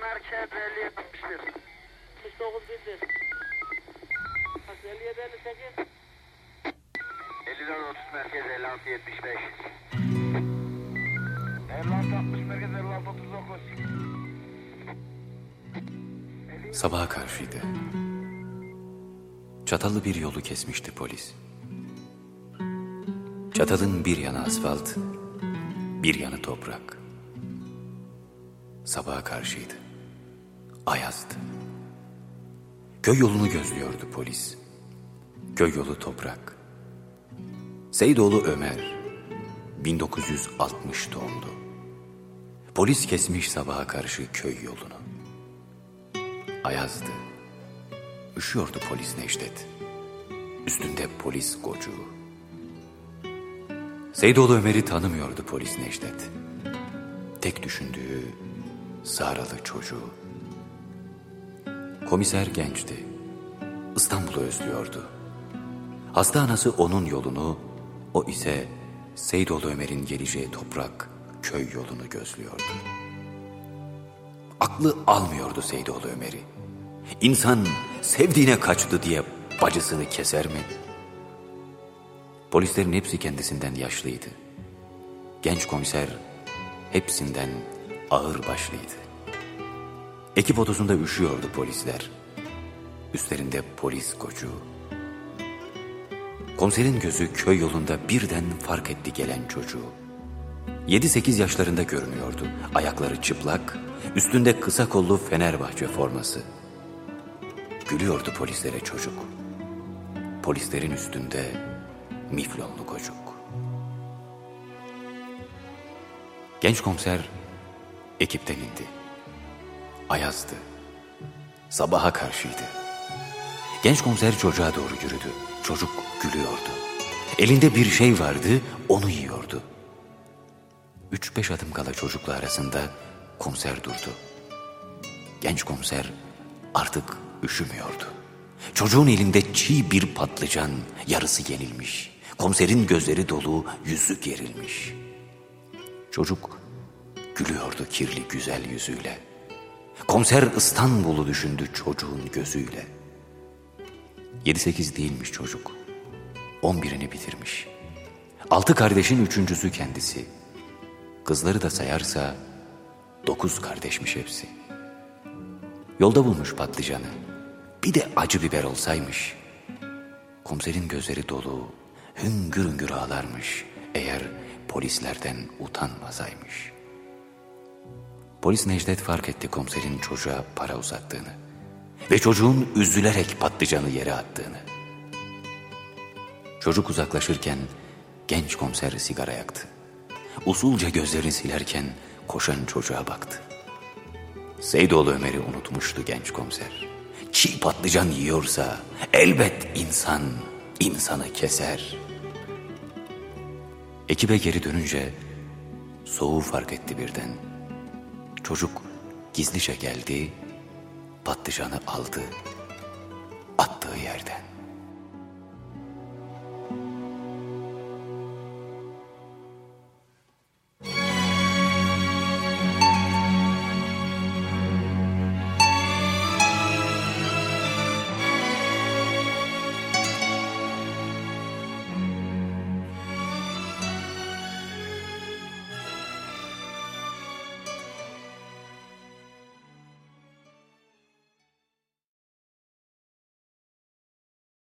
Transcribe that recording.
merkez 50 61. 69 bildir. Kaç 57 58? 54 30 merkez 56 75. 56 60 merkez 56 39. Sabaha karşıydı. Çatallı bir yolu kesmişti polis. Çatalın bir yanı asfalt, bir yanı toprak. Sabaha karşıydı. Ayazdı. Köy yolunu gözlüyordu polis. Köy yolu toprak. Seydoğlu Ömer, 1960 doğumlu. Polis kesmiş sabaha karşı köy yolunu. Ayazdı. Üşüyordu polis Necdet. Üstünde polis gocuğu. Seydoğlu Ömer'i tanımıyordu polis Necdet. Tek düşündüğü Saralı çocuğu. Komiser gençti. İstanbul'u özlüyordu. Hasta anası onun yolunu, o ise Seydoğlu Ömer'in geleceği toprak, köy yolunu gözlüyordu. Aklı almıyordu Seydoğlu Ömer'i. İnsan sevdiğine kaçtı diye bacısını keser mi? Polislerin hepsi kendisinden yaşlıydı. Genç komiser hepsinden ağır başlıydı. Ekip otosunda üşüyordu polisler. Üstlerinde polis koçu. Komiserin gözü köy yolunda birden fark etti gelen çocuğu. 7-8 yaşlarında görünüyordu. Ayakları çıplak, üstünde kısa kollu Fenerbahçe forması. Gülüyordu polislere çocuk. Polislerin üstünde miflonlu kocuk. Genç komiser ekipten indi. Ayazdı. Sabaha karşıydı. Genç komiser çocuğa doğru yürüdü. Çocuk gülüyordu. Elinde bir şey vardı, onu yiyordu. Üç beş adım kala çocukla arasında komiser durdu. Genç komiser artık üşümüyordu. Çocuğun elinde çiğ bir patlıcan, yarısı yenilmiş. Komiserin gözleri dolu, yüzü gerilmiş. Çocuk gülüyordu kirli güzel yüzüyle. Komiser İstanbul'u düşündü çocuğun gözüyle. Yedi sekiz değilmiş çocuk. On birini bitirmiş. Altı kardeşin üçüncüsü kendisi. Kızları da sayarsa dokuz kardeşmiş hepsi. Yolda bulmuş patlıcanı. Bir de acı biber olsaymış. Komiserin gözleri dolu, hüngür hüngür ağlarmış. Eğer polislerden utanmasaymış. Polis Necdet fark etti komiserin çocuğa para uzattığını. Ve çocuğun üzülerek patlıcanı yere attığını. Çocuk uzaklaşırken genç komiser sigara yaktı. Usulca gözlerini silerken koşan çocuğa baktı. Seydoğlu Ömer'i unutmuştu genç komiser. Çiğ patlıcan yiyorsa elbet insan insanı keser. Ekibe geri dönünce soğuğu fark etti birden. Çocuk gizlice geldi, patlıcanı aldı